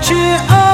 去。